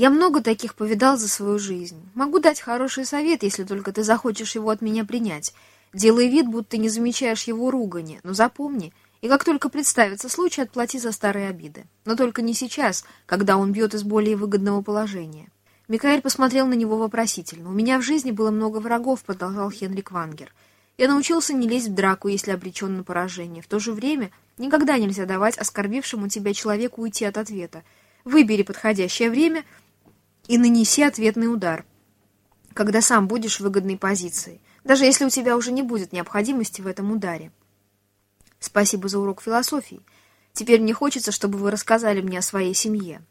Я много таких повидал за свою жизнь. Могу дать хороший совет, если только ты захочешь его от меня принять. Делай вид, будто не замечаешь его ругани, но запомни, и как только представится случай, отплати за старые обиды. Но только не сейчас, когда он бьет из более выгодного положения. Микаэль посмотрел на него вопросительно. «У меня в жизни было много врагов», — продолжал Хенрик Вангер. «Я научился не лезть в драку, если обречен на поражение. В то же время никогда нельзя давать оскорбившему тебя человеку уйти от ответа. Выбери подходящее время и нанеси ответный удар, когда сам будешь в выгодной позиции, даже если у тебя уже не будет необходимости в этом ударе. Спасибо за урок философии. Теперь мне хочется, чтобы вы рассказали мне о своей семье.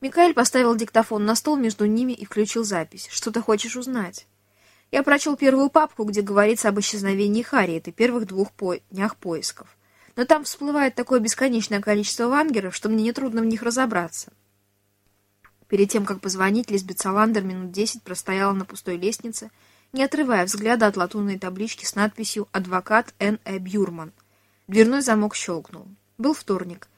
Микаэль поставил диктофон на стол между ними и включил запись. «Что ты хочешь узнать?» Я прочел первую папку, где говорится об исчезновении Харриет и первых двух по... днях поисков. Но там всплывает такое бесконечное количество вангеров, что мне нетрудно в них разобраться. Перед тем, как позвонить, Лизбет Саландер минут десять простояла на пустой лестнице, не отрывая взгляда от латунной таблички с надписью «Адвокат Н. Э. Бюрман». Дверной замок щелкнул. Был вторник.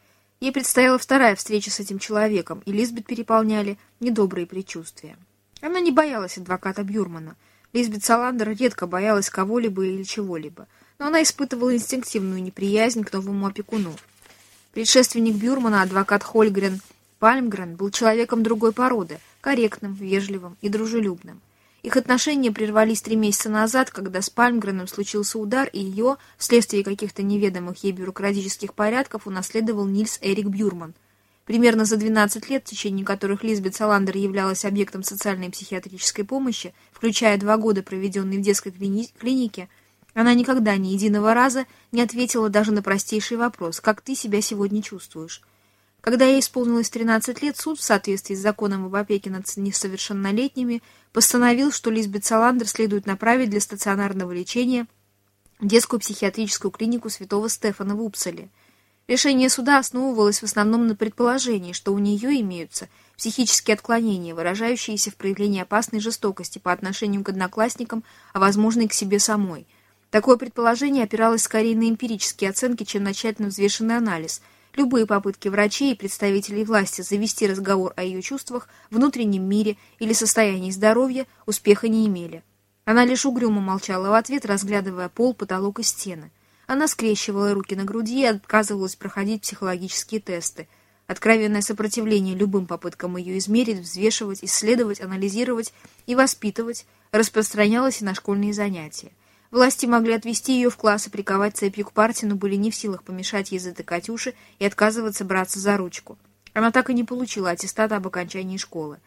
Ей предстояла вторая встреча с этим человеком, и Лизбет переполняли недобрые предчувствия. Она не боялась адвоката Бюрмана. Лизбет Саландер редко боялась кого-либо или чего-либо, но она испытывала инстинктивную неприязнь к новому опекуну. Предшественник Бюрмана, адвокат Хольгрен Пальмгрен, был человеком другой породы, корректным, вежливым и дружелюбным. Их отношения прервались три месяца назад, когда с Пальмгреном случился удар, и ее, вследствие каких-то неведомых ей бюрократических порядков, унаследовал Нильс Эрик Бюрман. Примерно за 12 лет, в течение которых Лизбет Саландер являлась объектом социальной и психиатрической помощи, включая два года, проведенные в детской клини клинике, она никогда ни единого раза не ответила даже на простейший вопрос «Как ты себя сегодня чувствуешь?». Когда ей исполнилось 13 лет, суд, в соответствии с законом об опеке над несовершеннолетними, постановил, что Лизбет Саландер следует направить для стационарного лечения в детскую психиатрическую клинику святого Стефана в Упсале. Решение суда основывалось в основном на предположении, что у нее имеются психические отклонения, выражающиеся в проявлении опасной жестокости по отношению к одноклассникам, а возможно и к себе самой. Такое предположение опиралось скорее на эмпирические оценки, чем на тщательно взвешенный анализ – Любые попытки врачей и представителей власти завести разговор о ее чувствах, внутреннем мире или состоянии здоровья успеха не имели. Она лишь угрюмо молчала в ответ, разглядывая пол, потолок и стены. Она скрещивала руки на груди и отказывалась проходить психологические тесты. Откровенное сопротивление любым попыткам ее измерить, взвешивать, исследовать, анализировать и воспитывать распространялось и на школьные занятия. Власти могли отвести ее в класс и приковать цепью к партии, но были не в силах помешать ей затыкать уши и отказываться браться за ручку. Она так и не получила аттестата об окончании школы.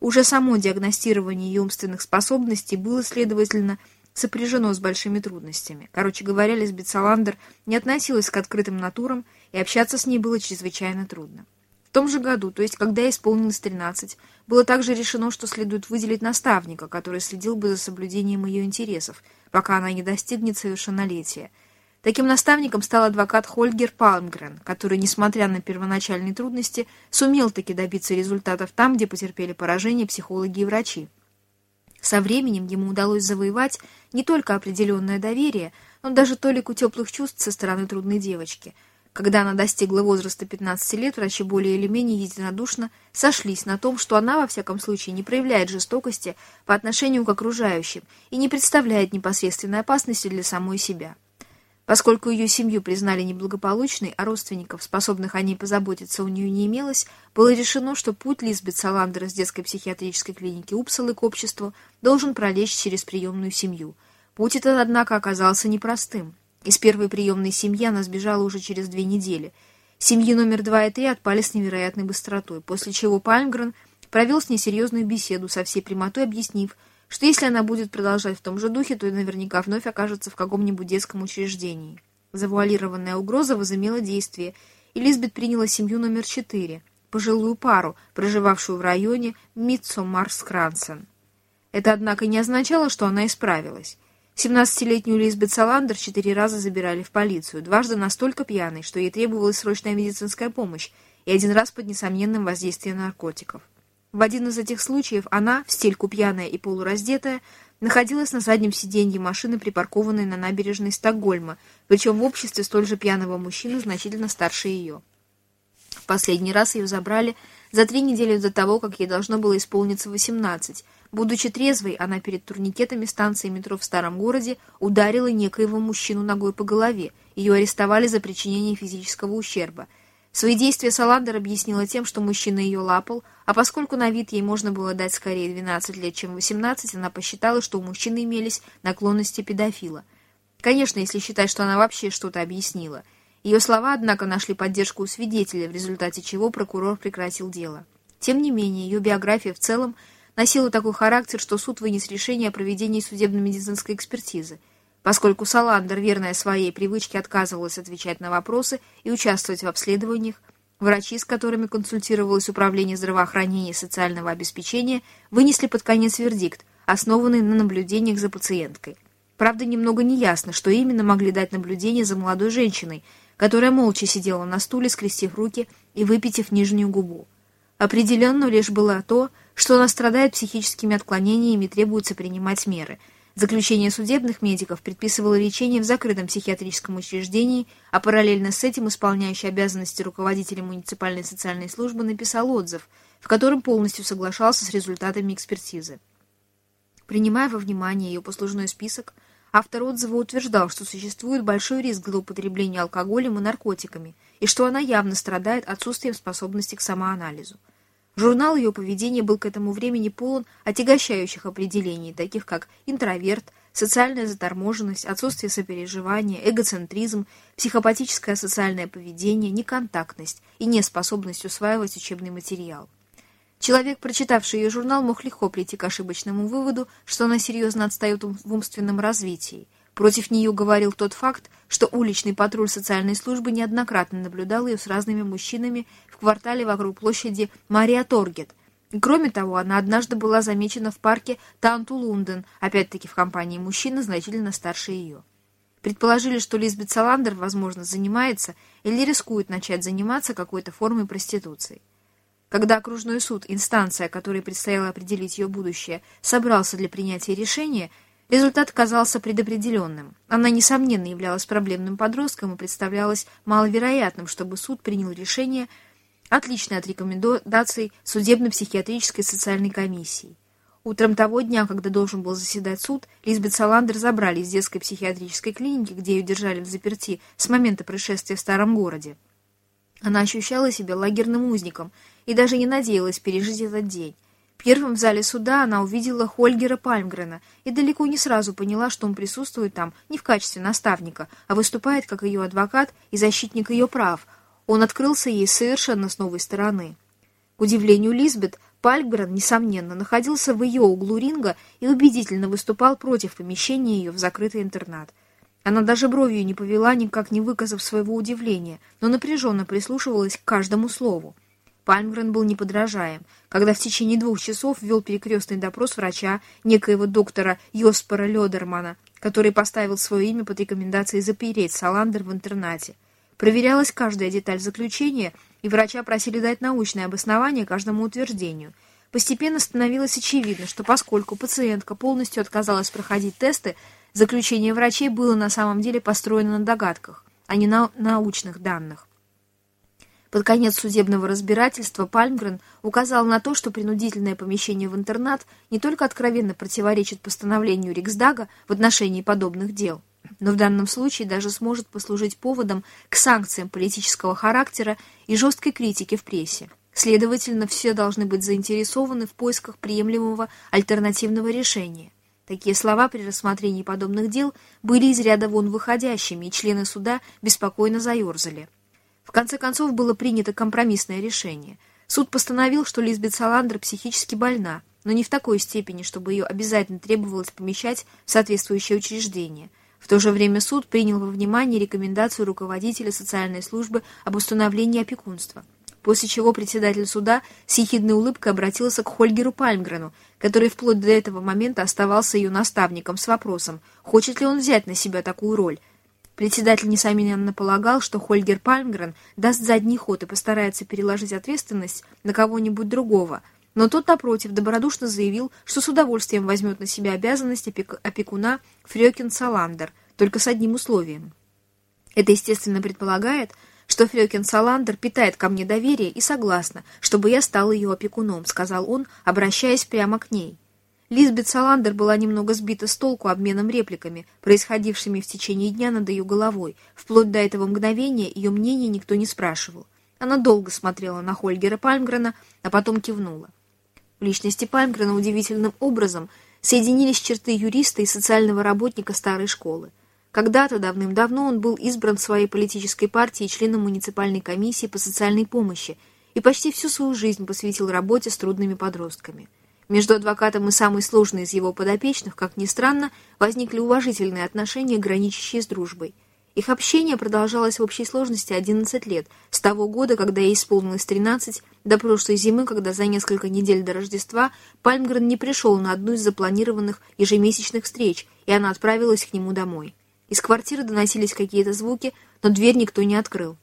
Уже само диагностирование ее умственных способностей было, следовательно, сопряжено с большими трудностями. Короче говоря, Лизбет Саландер не относилась к открытым натурам, и общаться с ней было чрезвычайно трудно том же году, то есть когда ей исполнилось 13, было также решено, что следует выделить наставника, который следил бы за соблюдением ее интересов, пока она не достигнет совершеннолетия. Таким наставником стал адвокат Хольгер Палмгрен, который, несмотря на первоначальные трудности, сумел таки добиться результатов там, где потерпели поражение психологи и врачи. Со временем ему удалось завоевать не только определенное доверие, но даже толику теплых чувств со стороны трудной девочки – когда она достигла возраста 15 лет, врачи более или менее единодушно сошлись на том, что она, во всяком случае, не проявляет жестокости по отношению к окружающим и не представляет непосредственной опасности для самой себя. Поскольку ее семью признали неблагополучной, а родственников, способных о ней позаботиться, у нее не имелось, было решено, что путь Лизбет Саландер из детской психиатрической клиники Упсалы к обществу должен пролечь через приемную семью. Путь этот, однако, оказался непростым. Из первой приемной семьи она сбежала уже через две недели. Семьи номер два и три отпали с невероятной быстротой, после чего Пальмгрен провел с ней серьезную беседу, со всей прямотой объяснив, что если она будет продолжать в том же духе, то наверняка вновь окажется в каком-нибудь детском учреждении. Завуалированная угроза возымела действие, и Лизбет приняла семью номер четыре, пожилую пару, проживавшую в районе Митсомарскрансен. Это, однако, не означало, что она исправилась. Семнадцатилетнюю Лизбет Саландер четыре раза забирали в полицию, дважды настолько пьяной, что ей требовалась срочная медицинская помощь, и один раз под несомненным воздействием наркотиков. В один из этих случаев она, в стельку пьяная и полураздетая, находилась на заднем сиденье машины, припаркованной на набережной Стокгольма, причем в обществе столь же пьяного мужчины, значительно старше ее. В последний раз ее забрали за три недели до того, как ей должно было исполниться 18. Будучи трезвой, она перед турникетами станции метро в старом городе ударила некоего мужчину ногой по голове. Ее арестовали за причинение физического ущерба. Свои действия Саландер объяснила тем, что мужчина ее лапал, а поскольку на вид ей можно было дать скорее 12 лет, чем 18, она посчитала, что у мужчины имелись наклонности педофила. Конечно, если считать, что она вообще что-то объяснила. Ее слова, однако, нашли поддержку у свидетеля, в результате чего прокурор прекратил дело. Тем не менее, ее биография в целом носила такой характер, что суд вынес решение о проведении судебно-медицинской экспертизы – Поскольку Саландер, верная своей привычке, отказывалась отвечать на вопросы и участвовать в обследованиях, врачи, с которыми консультировалось Управление здравоохранения и социального обеспечения, вынесли под конец вердикт, основанный на наблюдениях за пациенткой. Правда, немного неясно, что именно могли дать наблюдения за молодой женщиной, которая молча сидела на стуле, скрестив руки и выпитив нижнюю губу. Определенно лишь было то, что она страдает психическими отклонениями и требуется принимать меры – Заключение судебных медиков предписывало лечение в закрытом психиатрическом учреждении, а параллельно с этим исполняющий обязанности руководителя муниципальной социальной службы написал отзыв, в котором полностью соглашался с результатами экспертизы. Принимая во внимание ее послужной список, автор отзыва утверждал, что существует большой риск злоупотребления алкоголем и наркотиками, и что она явно страдает отсутствием способности к самоанализу. Журнал ее поведения был к этому времени полон отягощающих определений, таких как интроверт, социальная заторможенность, отсутствие сопереживания, эгоцентризм, психопатическое социальное поведение, неконтактность и неспособность усваивать учебный материал. Человек, прочитавший ее журнал, мог легко прийти к ошибочному выводу, что она серьезно отстает в умственном развитии. Против нее говорил тот факт, что уличный патруль социальной службы неоднократно наблюдал ее с разными мужчинами в квартале вокруг площади Мария Торгет. кроме того, она однажды была замечена в парке Танту-Лунден, опять-таки в компании мужчины, значительно старше ее. Предположили, что Лизбет Саландер, возможно, занимается или рискует начать заниматься какой-то формой проституции. Когда окружной суд, инстанция, которой предстояло определить ее будущее, собрался для принятия решения – Результат казался предопределенным. Она, несомненно, являлась проблемным подростком и представлялось маловероятным, чтобы суд принял решение, отличное от рекомендаций судебно-психиатрической социальной комиссии. Утром того дня, когда должен был заседать суд, Лизбет Саландер забрали из детской психиатрической клиники, где ее держали в заперти с момента происшествия в старом городе. Она ощущала себя лагерным узником и даже не надеялась пережить этот день. Первым в зале суда она увидела Хольгера Пальмгрена и далеко не сразу поняла, что он присутствует там не в качестве наставника, а выступает как ее адвокат и защитник ее прав. Он открылся ей совершенно с новой стороны. К удивлению Лизбет, Пальмгрен, несомненно, находился в ее углу ринга и убедительно выступал против помещения ее в закрытый интернат. Она даже бровью не повела, никак не выказав своего удивления, но напряженно прислушивалась к каждому слову. Пальмгрен был неподражаем, когда в течение двух часов вел перекрестный допрос врача, некоего доктора Йоспора Лёдермана, который поставил свое имя под рекомендацией запереть Саландер в интернате. Проверялась каждая деталь заключения, и врача просили дать научное обоснование каждому утверждению. Постепенно становилось очевидно, что поскольку пациентка полностью отказалась проходить тесты, заключение врачей было на самом деле построено на догадках, а не на научных данных. Под конец судебного разбирательства Пальмгрен указал на то, что принудительное помещение в интернат не только откровенно противоречит постановлению Риксдага в отношении подобных дел, но в данном случае даже сможет послужить поводом к санкциям политического характера и жесткой критике в прессе. Следовательно, все должны быть заинтересованы в поисках приемлемого альтернативного решения. Такие слова при рассмотрении подобных дел были из ряда вон выходящими, и члены суда беспокойно заерзали. В конце концов было принято компромиссное решение. Суд постановил, что Лизбет Саландер психически больна, но не в такой степени, чтобы ее обязательно требовалось помещать в соответствующее учреждение. В то же время суд принял во внимание рекомендацию руководителя социальной службы об установлении опекунства, после чего председатель суда с ехидной улыбкой обратился к Хольгеру Пальмгрену, который вплоть до этого момента оставался ее наставником с вопросом, хочет ли он взять на себя такую роль – Председатель, несомненно, полагал, что Хольгер Пальмгрен даст задний ход и постарается переложить ответственность на кого-нибудь другого, но тот, напротив, добродушно заявил, что с удовольствием возьмет на себя обязанность опекуна Фрёкин Саландер, только с одним условием. Это, естественно, предполагает, что Фрёкин Саландер питает ко мне доверие и согласна, чтобы я стал ее опекуном», — сказал он, обращаясь прямо к ней. Лизбет Саландер была немного сбита с толку обменом репликами, происходившими в течение дня над ее головой. Вплоть до этого мгновения ее мнение никто не спрашивал. Она долго смотрела на Хольгера Пальмгрена, а потом кивнула. В личности Пальмгрена удивительным образом соединились черты юриста и социального работника старой школы. Когда-то, давным-давно, он был избран своей политической партией членом муниципальной комиссии по социальной помощи и почти всю свою жизнь посвятил работе с трудными подростками. Между адвокатом и самой сложной из его подопечных, как ни странно, возникли уважительные отношения, граничащие с дружбой. Их общение продолжалось в общей сложности 11 лет, с того года, когда ей исполнилось 13, до прошлой зимы, когда за несколько недель до Рождества Пальмгрен не пришел на одну из запланированных ежемесячных встреч, и она отправилась к нему домой. Из квартиры доносились какие-то звуки, но дверь никто не открыл.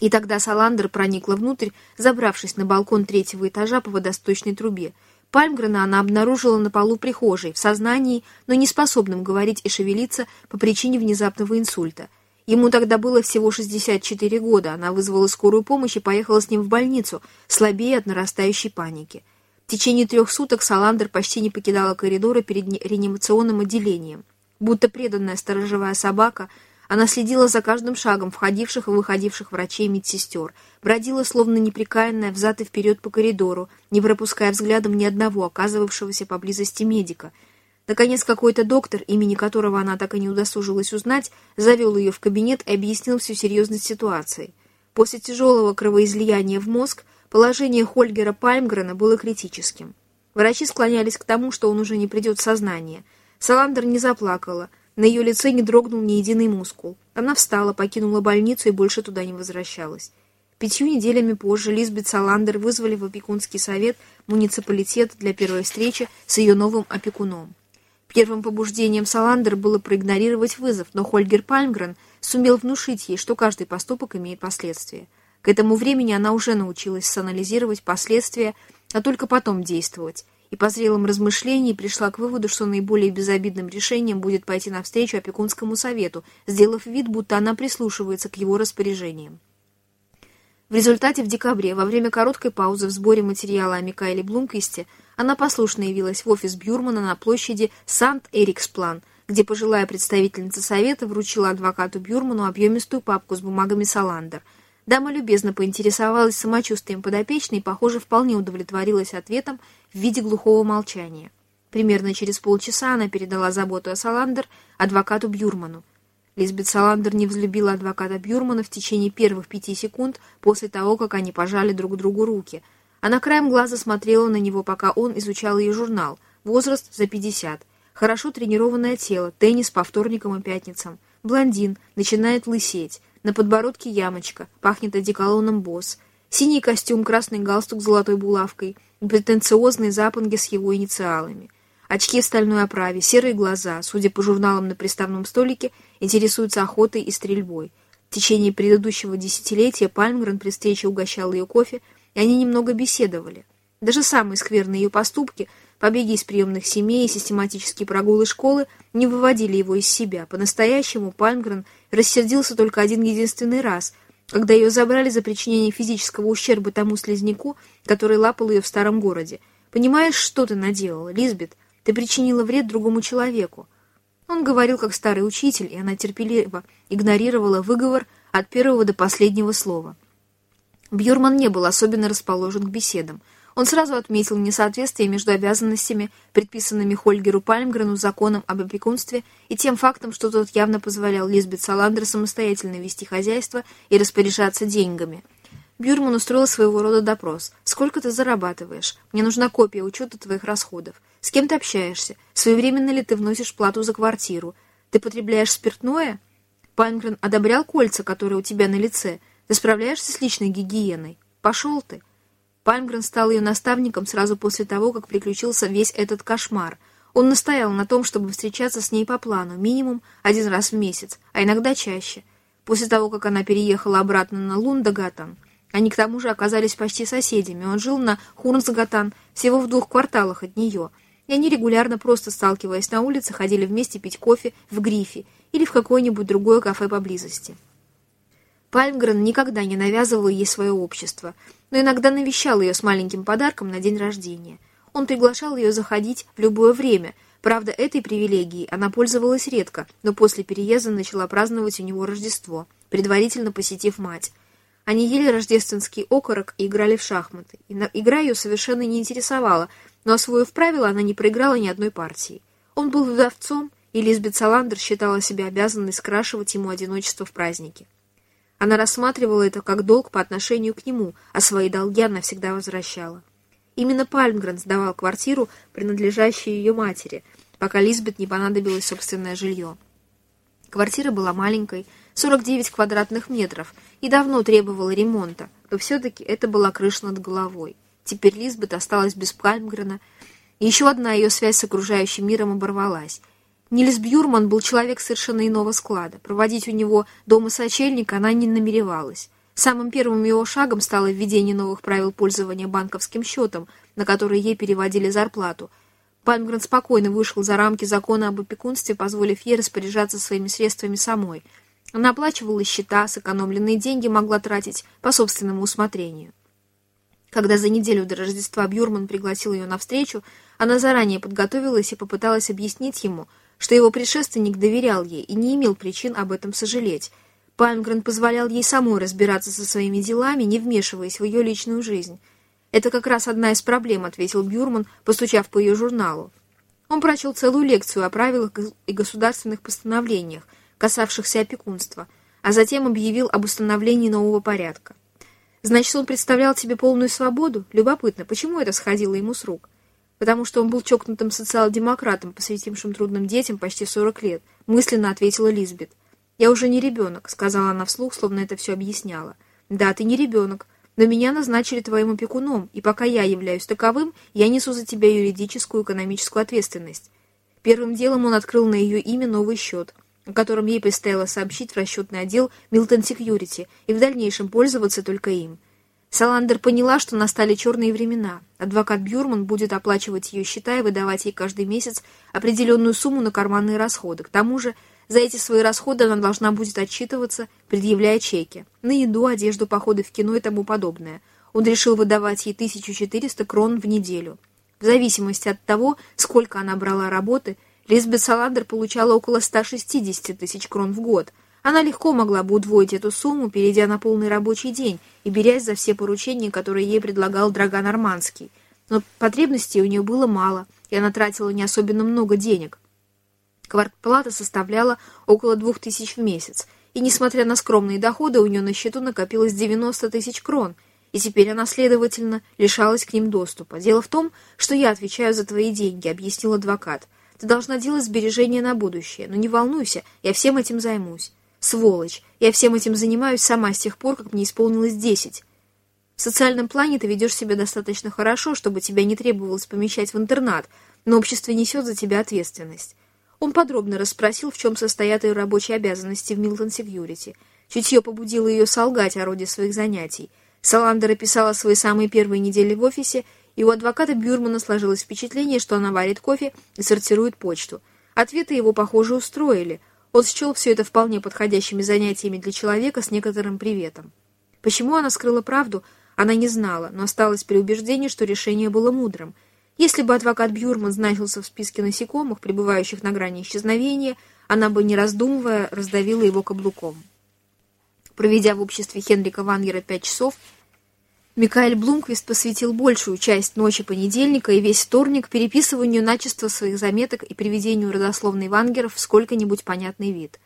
И тогда Саландер проникла внутрь, забравшись на балкон третьего этажа по водосточной трубе. Пальмгрена она обнаружила на полу прихожей, в сознании, но не способным говорить и шевелиться по причине внезапного инсульта. Ему тогда было всего 64 года, она вызвала скорую помощь и поехала с ним в больницу, слабее от нарастающей паники. В течение трех суток Саландер почти не покидала коридора перед реанимационным отделением. Будто преданная сторожевая собака – она следила за каждым шагом входивших и выходивших врачей и медсестер, бродила, словно неприкаянная, взад и вперед по коридору, не пропуская взглядом ни одного оказывавшегося поблизости медика. Наконец, какой-то доктор, имени которого она так и не удосужилась узнать, завел ее в кабинет и объяснил всю серьезность ситуации. После тяжелого кровоизлияния в мозг положение Хольгера Пальмгрена было критическим. Врачи склонялись к тому, что он уже не придет в сознание. Саландер не заплакала — на ее лице не дрогнул ни единый мускул. Она встала, покинула больницу и больше туда не возвращалась. Пятью неделями позже Лизбет Саландер вызвали в опекунский совет муниципалитет для первой встречи с ее новым опекуном. Первым побуждением Саландер было проигнорировать вызов, но Хольгер Пальмгрен сумел внушить ей, что каждый поступок имеет последствия. К этому времени она уже научилась анализировать последствия, а только потом действовать и по зрелым размышлениям пришла к выводу, что наиболее безобидным решением будет пойти навстречу опекунскому совету, сделав вид, будто она прислушивается к его распоряжениям. В результате в декабре, во время короткой паузы в сборе материала о Микаэле Блумквисте, она послушно явилась в офис Бюрмана на площади Сант-Эриксплан, где пожилая представительница совета вручила адвокату Бюрману объемистую папку с бумагами Саландер – Дама любезно поинтересовалась самочувствием подопечной и, похоже, вполне удовлетворилась ответом в виде глухого молчания. Примерно через полчаса она передала заботу о Саландер адвокату Бюрману. Лизбет Саландер не взлюбила адвоката Бюрмана в течение первых пяти секунд после того, как они пожали друг другу руки. Она краем глаза смотрела на него, пока он изучал ее журнал. Возраст за пятьдесят. Хорошо тренированное тело, теннис по вторникам и пятницам. Блондин, начинает лысеть. На подбородке ямочка, пахнет одеколоном босс. Синий костюм, красный галстук с золотой булавкой, претенциозные запонги с его инициалами. Очки в стальной оправе, серые глаза, судя по журналам на приставном столике, интересуются охотой и стрельбой. В течение предыдущего десятилетия Пальмгрен при встрече угощал ее кофе, и они немного беседовали. Даже самые скверные ее поступки — Побеги из приемных семей и систематические прогулы школы не выводили его из себя. По-настоящему Пальмгрен рассердился только один единственный раз, когда ее забрали за причинение физического ущерба тому слезняку, который лапал ее в старом городе. «Понимаешь, что ты наделала, Лизбет? Ты причинила вред другому человеку». Он говорил как старый учитель, и она терпеливо игнорировала выговор от первого до последнего слова. Бьюрман не был особенно расположен к беседам – он сразу отметил несоответствие между обязанностями, предписанными Хольгеру Пальмгрену законом об опекунстве, и тем фактом, что тот явно позволял Лизбет Саландер самостоятельно вести хозяйство и распоряжаться деньгами. Бюрман устроил своего рода допрос. «Сколько ты зарабатываешь? Мне нужна копия учета твоих расходов. С кем ты общаешься? Своевременно ли ты вносишь плату за квартиру? Ты потребляешь спиртное?» Пальмгрен одобрял кольца, которые у тебя на лице. Ты справляешься с личной гигиеной? Пошел ты. Пальмгрен стал ее наставником сразу после того, как приключился весь этот кошмар. Он настоял на том, чтобы встречаться с ней по плану, минимум один раз в месяц, а иногда чаще. После того, как она переехала обратно на Лундагатан, они к тому же оказались почти соседями. Он жил на Хурнсгатан, всего в двух кварталах от нее, и они регулярно, просто сталкиваясь на улице, ходили вместе пить кофе в Грифе или в какое-нибудь другое кафе поблизости. Пальмгрен никогда не навязывал ей свое общество, но иногда навещал ее с маленьким подарком на день рождения. Он приглашал ее заходить в любое время. Правда, этой привилегией она пользовалась редко, но после переезда начала праздновать у него Рождество, предварительно посетив мать. Они ели рождественский окорок и играли в шахматы. Игра ее совершенно не интересовала, но, освоив правила, она не проиграла ни одной партии. Он был вдовцом, и Лизбет Саландер считала себя обязанной скрашивать ему одиночество в празднике. Она рассматривала это как долг по отношению к нему, а свои долги она всегда возвращала. Именно Пальмгрен сдавал квартиру, принадлежащую ее матери, пока Лизбет не понадобилось собственное жилье. Квартира была маленькой, 49 квадратных метров, и давно требовала ремонта, но все-таки это была крыша над головой. Теперь Лизбет осталась без Пальмгрена, и еще одна ее связь с окружающим миром оборвалась — Нильс Бьюрман был человек совершенно иного склада. Проводить у него дома сочельника она не намеревалась. Самым первым его шагом стало введение новых правил пользования банковским счетом, на который ей переводили зарплату. Пальмгрен спокойно вышел за рамки закона об опекунстве, позволив ей распоряжаться своими средствами самой. Она оплачивала счета, сэкономленные деньги могла тратить по собственному усмотрению. Когда за неделю до Рождества Бьюрман пригласил ее на встречу, она заранее подготовилась и попыталась объяснить ему – что его предшественник доверял ей и не имел причин об этом сожалеть. Пальмгрен позволял ей самой разбираться со своими делами, не вмешиваясь в ее личную жизнь. «Это как раз одна из проблем», — ответил Бюрман, постучав по ее журналу. Он прочел целую лекцию о правилах и государственных постановлениях, касавшихся опекунства, а затем объявил об установлении нового порядка. Значит, он представлял тебе полную свободу? Любопытно, почему это сходило ему с рук? Потому что он был чокнутым социал-демократом, посвятившим трудным детям почти 40 лет, мысленно ответила Лизбет. «Я уже не ребенок», — сказала она вслух, словно это все объясняла. «Да, ты не ребенок, но меня назначили твоим опекуном, и пока я являюсь таковым, я несу за тебя юридическую и экономическую ответственность». Первым делом он открыл на ее имя новый счет, о котором ей предстояло сообщить в расчетный отдел Milton Security и в дальнейшем пользоваться только им — Саландер поняла, что настали черные времена. Адвокат Бюрман будет оплачивать ее счета и выдавать ей каждый месяц определенную сумму на карманные расходы. К тому же за эти свои расходы она должна будет отчитываться, предъявляя чеки. На еду, одежду, походы в кино и тому подобное. Он решил выдавать ей 1400 крон в неделю. В зависимости от того, сколько она брала работы, Лизбет Саландер получала около 160 тысяч крон в год – она легко могла бы удвоить эту сумму, перейдя на полный рабочий день и берясь за все поручения, которые ей предлагал Драган Арманский. Но потребностей у нее было мало, и она тратила не особенно много денег. Квартплата составляла около двух тысяч в месяц, и, несмотря на скромные доходы, у нее на счету накопилось 90 тысяч крон, и теперь она, следовательно, лишалась к ним доступа. «Дело в том, что я отвечаю за твои деньги», — объяснил адвокат. «Ты должна делать сбережения на будущее, но не волнуйся, я всем этим займусь». Сволочь! Я всем этим занимаюсь сама с тех пор, как мне исполнилось десять. В социальном плане ты ведешь себя достаточно хорошо, чтобы тебя не требовалось помещать в интернат, но общество несет за тебя ответственность. Он подробно расспросил, в чем состоят ее рабочие обязанности в Милтон Секьюрити. Чутье побудило ее солгать о роде своих занятий. Саландер описала свои самые первые недели в офисе, и у адвоката Бюрмана сложилось впечатление, что она варит кофе и сортирует почту. Ответы его, похоже, устроили — он счел все это вполне подходящими занятиями для человека с некоторым приветом. Почему она скрыла правду, она не знала, но осталась при убеждении, что решение было мудрым. Если бы адвокат Бьюрман значился в списке насекомых, пребывающих на грани исчезновения, она бы, не раздумывая, раздавила его каблуком. Проведя в обществе Хенрика Вангера пять часов, Микаэль Блумквист посвятил большую часть ночи понедельника и весь вторник переписыванию начисто своих заметок и приведению родословной Вангеров в сколько-нибудь понятный вид.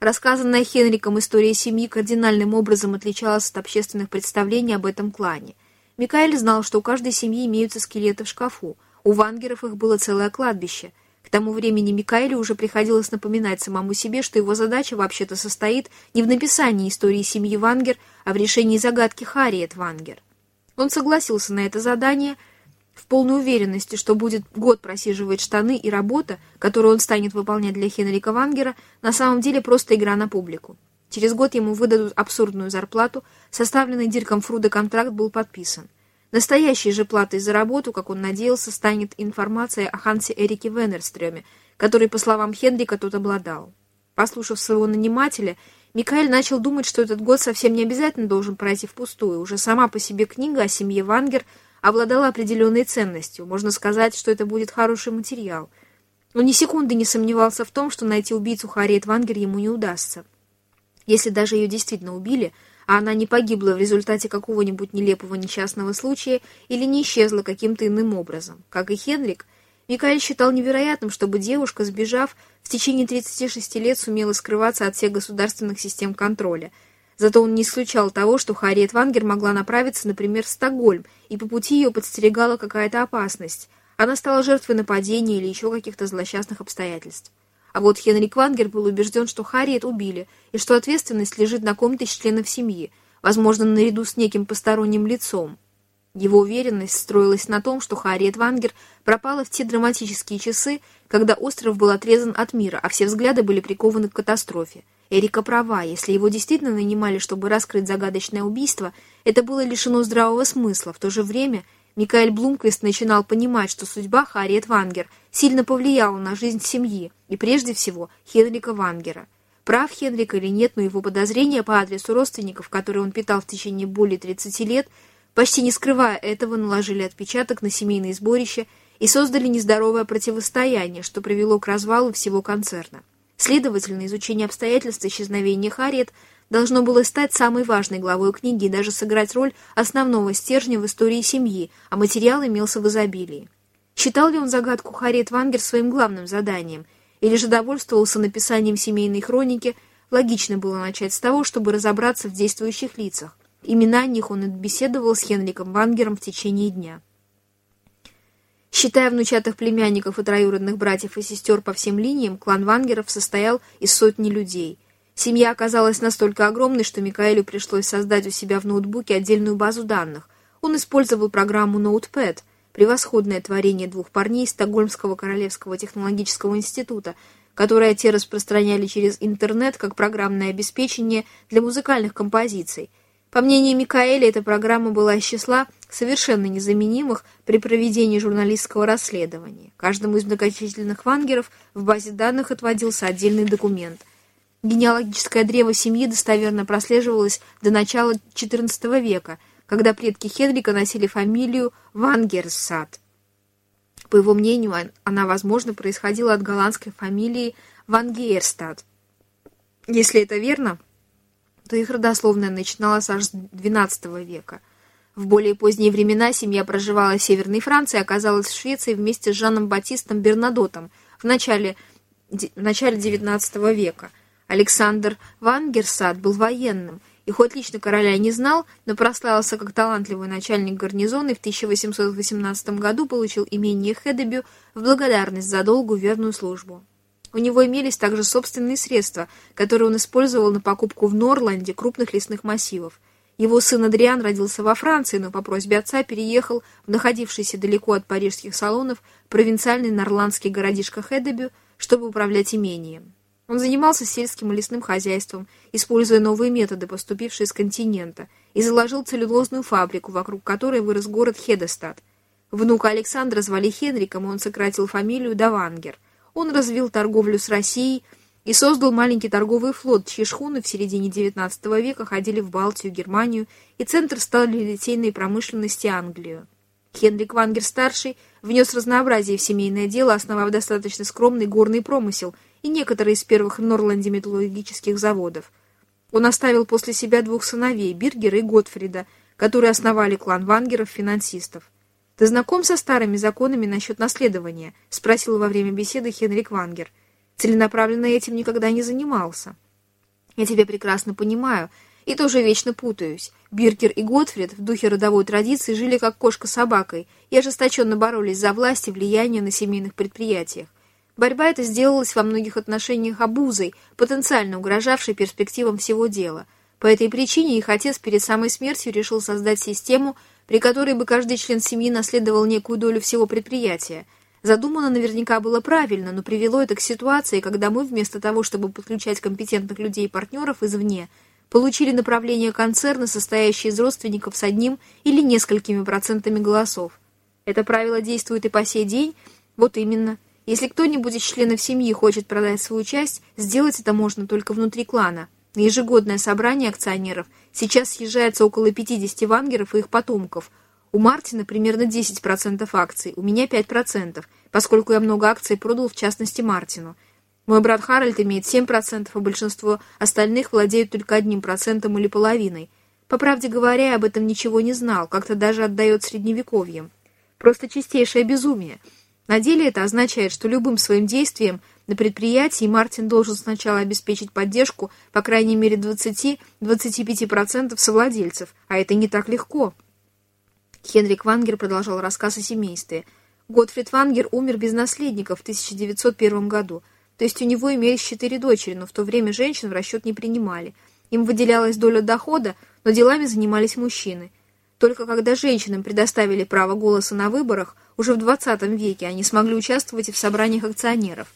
Рассказанная Хенриком история семьи кардинальным образом отличалась от общественных представлений об этом клане. Микаэль знал, что у каждой семьи имеются скелеты в шкафу, у Вангеров их было целое кладбище. К тому времени Микаэлю уже приходилось напоминать самому себе, что его задача вообще-то состоит не в написании истории семьи Вангер, а в решении загадки Харриет Вангер. Он согласился на это задание в полной уверенности, что будет год просиживать штаны и работа, которую он станет выполнять для Хенрика Вангера, на самом деле просто игра на публику. Через год ему выдадут абсурдную зарплату, составленный Дирком Фруда контракт был подписан. Настоящей же платой за работу, как он надеялся, станет информация о Хансе Эрике Веннерстрёме, который, по словам Хенрика, тот обладал. Послушав своего нанимателя, Микаэль начал думать, что этот год совсем не обязательно должен пройти впустую. Уже сама по себе книга о семье Вангер обладала определенной ценностью. Можно сказать, что это будет хороший материал. Он ни секунды не сомневался в том, что найти убийцу Харриет Вангер ему не удастся. Если даже ее действительно убили, а она не погибла в результате какого-нибудь нелепого несчастного случая или не исчезла каким-то иным образом. Как и Хенрик, Микаэль считал невероятным, чтобы девушка, сбежав, в течение 36 лет сумела скрываться от всех государственных систем контроля. Зато он не исключал того, что Харриет Вангер могла направиться, например, в Стокгольм, и по пути ее подстерегала какая-то опасность. Она стала жертвой нападения или еще каких-то злосчастных обстоятельств. А вот Хенрик Вангер был убежден, что Харриет убили, и что ответственность лежит на ком-то из членов семьи, возможно, наряду с неким посторонним лицом. Его уверенность строилась на том, что Харриет Вангер пропала в те драматические часы, когда остров был отрезан от мира, а все взгляды были прикованы к катастрофе. Эрика права, если его действительно нанимали, чтобы раскрыть загадочное убийство, это было лишено здравого смысла. В то же время Микаэль Блумквист начинал понимать, что судьба Харриет Вангер сильно повлияла на жизнь семьи, и прежде всего Хенрика Вангера. Прав Хенрик или нет, но его подозрения по адресу родственников, которые он питал в течение более 30 лет – почти не скрывая этого, наложили отпечаток на семейные сборища и создали нездоровое противостояние, что привело к развалу всего концерна. Следовательно, изучение обстоятельств исчезновения Харриет должно было стать самой важной главой книги и даже сыграть роль основного стержня в истории семьи, а материал имелся в изобилии. Считал ли он загадку Харриет Вангер своим главным заданием, или же довольствовался написанием семейной хроники, логично было начать с того, чтобы разобраться в действующих лицах. Именно о них он беседовал с Хенриком Вангером в течение дня. Считая внучатых племянников и троюродных братьев и сестер по всем линиям, клан Вангеров состоял из сотни людей. Семья оказалась настолько огромной, что Микаэлю пришлось создать у себя в ноутбуке отдельную базу данных. Он использовал программу Notepad, превосходное творение двух парней Стокгольмского Королевского технологического института, которое те распространяли через интернет как программное обеспечение для музыкальных композиций – по мнению Микаэля, эта программа была из числа совершенно незаменимых при проведении журналистского расследования. Каждому из многочисленных вангеров в базе данных отводился отдельный документ. Генеалогическое древо семьи достоверно прослеживалось до начала XIV века, когда предки Хенрика носили фамилию Вангерсад. По его мнению, она, возможно, происходила от голландской фамилии Вангейрстад. Если это верно, то их родословная начиналась аж с XII века. В более поздние времена семья проживала в Северной Франции и оказалась в Швеции вместе с Жаном Батистом Бернадотом в начале, в начале XIX века. Александр Вангерсад был военным, и хоть лично короля не знал, но прославился как талантливый начальник гарнизона и в 1818 году получил имение Хедебю в благодарность за долгую верную службу. У него имелись также собственные средства, которые он использовал на покупку в Норланде крупных лесных массивов. Его сын Адриан родился во Франции, но по просьбе отца переехал в находившийся далеко от парижских салонов провинциальный норландский городишко Хедебю, чтобы управлять имением. Он занимался сельским и лесным хозяйством, используя новые методы, поступившие с континента, и заложил целлюлозную фабрику, вокруг которой вырос город Хедестад. Внука Александра звали Хенриком, и он сократил фамилию Давангер. Он развил торговлю с Россией и создал маленький торговый флот, чьи шхуны в середине XIX века ходили в Балтию, Германию и центр сталелитейной промышленности Англию. Хенрик Вангер-старший внес разнообразие в семейное дело, основав достаточно скромный горный промысел и некоторые из первых в Норланде металлургических заводов. Он оставил после себя двух сыновей, Биргера и Готфрида, которые основали клан Вангеров-финансистов. «Ты знаком со старыми законами насчет наследования?» — спросил во время беседы Хенрик Вангер. «Целенаправленно этим никогда не занимался». «Я тебя прекрасно понимаю и тоже вечно путаюсь. Биркер и Готфрид в духе родовой традиции жили как кошка с собакой и ожесточенно боролись за власть и влияние на семейных предприятиях. Борьба эта сделалась во многих отношениях обузой, потенциально угрожавшей перспективам всего дела. По этой причине их отец перед самой смертью решил создать систему, при которой бы каждый член семьи наследовал некую долю всего предприятия. Задумано наверняка было правильно, но привело это к ситуации, когда мы вместо того, чтобы подключать компетентных людей и партнеров извне, получили направление концерна, состоящее из родственников с одним или несколькими процентами голосов. Это правило действует и по сей день. Вот именно. Если кто-нибудь из членов семьи хочет продать свою часть, сделать это можно только внутри клана. На ежегодное собрание акционеров сейчас съезжается около 50 вангеров и их потомков. У Мартина примерно 10% акций, у меня 5%, поскольку я много акций продал, в частности, Мартину. Мой брат Харальд имеет 7%, а большинство остальных владеют только одним процентом или половиной. По правде говоря, я об этом ничего не знал, как-то даже отдает средневековьем. Просто чистейшее безумие. На деле это означает, что любым своим действием на предприятии Мартин должен сначала обеспечить поддержку по крайней мере 20-25% совладельцев, а это не так легко. Хенрик Вангер продолжал рассказ о семействе. Готфрид Вангер умер без наследников в 1901 году, то есть у него имелись четыре дочери, но в то время женщин в расчет не принимали. Им выделялась доля дохода, но делами занимались мужчины. Только когда женщинам предоставили право голоса на выборах, уже в 20 веке они смогли участвовать и в собраниях акционеров.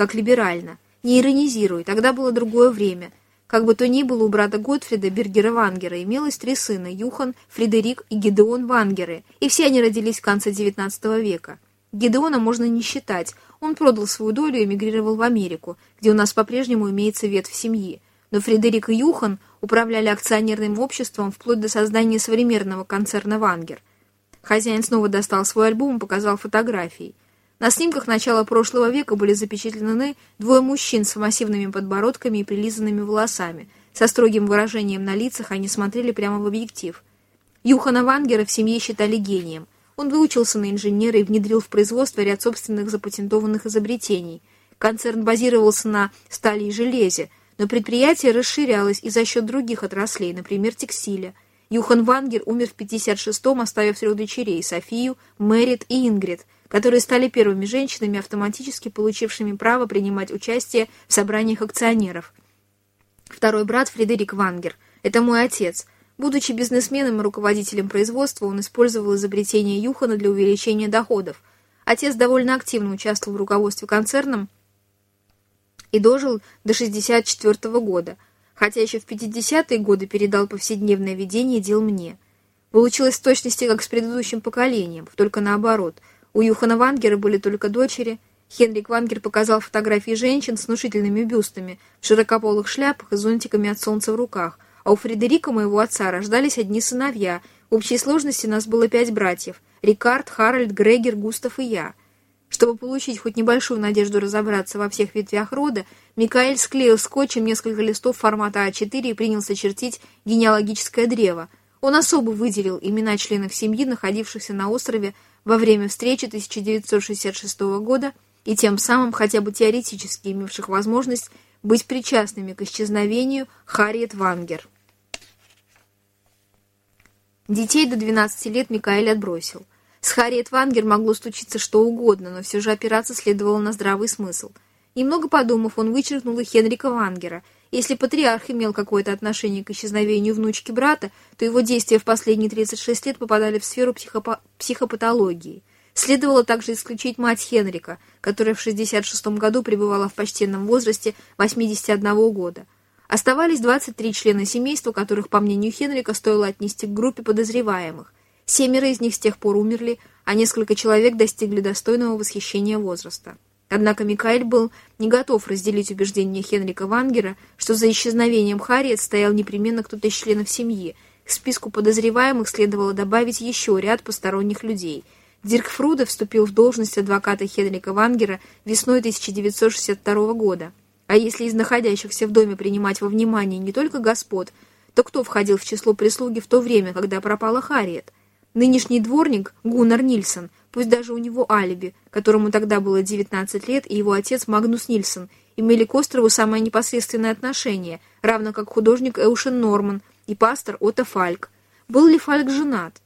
Как либерально. Не иронизируй, тогда было другое время. Как бы то ни было, у брата Готфрида Бергера Вангера имелось три сына – Юхан, Фредерик и Гедеон Вангеры, и все они родились в конце XIX века. Гедеона можно не считать, он продал свою долю и эмигрировал в Америку, где у нас по-прежнему имеется ветвь семьи. Но Фредерик и Юхан управляли акционерным обществом вплоть до создания современного концерна «Вангер». Хозяин снова достал свой альбом и показал фотографии. На снимках начала прошлого века были запечатлены двое мужчин с массивными подбородками и прилизанными волосами. Со строгим выражением на лицах они смотрели прямо в объектив. Юхана Вангера в семье считали гением. Он выучился на инженера и внедрил в производство ряд собственных запатентованных изобретений. Концерн базировался на стали и железе, но предприятие расширялось и за счет других отраслей, например, текстиля. Юхан Вангер умер в 56-м, оставив трех дочерей – Софию, Мэрит и Ингрид – которые стали первыми женщинами, автоматически получившими право принимать участие в собраниях акционеров. Второй брат Фредерик Вангер. Это мой отец. Будучи бизнесменом и руководителем производства, он использовал изобретение Юхана для увеличения доходов. Отец довольно активно участвовал в руководстве концерном и дожил до 64 года, хотя еще в 50-е годы передал повседневное ведение дел мне. Получилось в точности как с предыдущим поколением, только наоборот – у Юхана Вангера были только дочери. Хенрик Вангер показал фотографии женщин с внушительными бюстами, в широкополых шляпах и зонтиками от солнца в руках. А у Фредерика, моего отца, рождались одни сыновья. В общей сложности нас было пять братьев – Рикард, Харальд, Грегер, Густав и я. Чтобы получить хоть небольшую надежду разобраться во всех ветвях рода, Микаэль склеил скотчем несколько листов формата А4 и принялся чертить генеалогическое древо. Он особо выделил имена членов семьи, находившихся на острове во время встречи 1966 года и тем самым хотя бы теоретически имевших возможность быть причастными к исчезновению Харриет Вангер. Детей до 12 лет Микаэль отбросил. С Харриет Вангер могло случиться что угодно, но все же опираться следовало на здравый смысл. Немного подумав, он вычеркнул и Хенрика Вангера – если патриарх имел какое-то отношение к исчезновению внучки брата, то его действия в последние 36 лет попадали в сферу психопа психопатологии. Следовало также исключить мать Хенрика, которая в 66 году пребывала в почтенном возрасте 81 года. Оставались 23 члена семейства, которых, по мнению Хенрика, стоило отнести к группе подозреваемых. Семеро из них с тех пор умерли, а несколько человек достигли достойного восхищения возраста. Однако Микаэль был не готов разделить убеждения Хенрика Вангера, что за исчезновением Харриет стоял непременно кто-то из членов семьи. К списку подозреваемых следовало добавить еще ряд посторонних людей. Дирк Фруде вступил в должность адвоката Хенрика Вангера весной 1962 года. А если из находящихся в доме принимать во внимание не только господ, то кто входил в число прислуги в то время, когда пропала Харриет? Нынешний дворник Гуннар Нильсон – Пусть даже у него алиби, которому тогда было 19 лет, и его отец Магнус Нильсон, имели к острову самое непосредственное отношение, равно как художник Эушен Норман и пастор Отто Фальк. Был ли Фальк женат?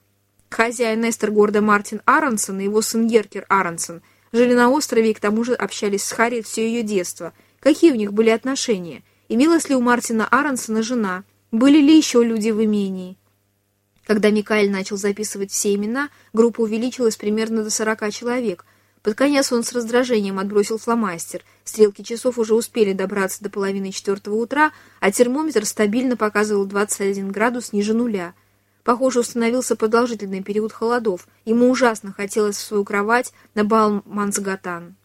Хозяин Эстер Горда Мартин Аронсон и его сын Геркер Аронсон жили на острове и к тому же общались с Харриет все ее детство. Какие у них были отношения? Имелась ли у Мартина Аронсона жена? Были ли еще люди в имении? Когда Микаэль начал записывать все имена, группа увеличилась примерно до 40 человек. Под конец он с раздражением отбросил фломастер. Стрелки часов уже успели добраться до половины четвертого утра, а термометр стабильно показывал 21 градус ниже нуля. Похоже, установился продолжительный период холодов. Ему ужасно хотелось в свою кровать на Балмансгатан.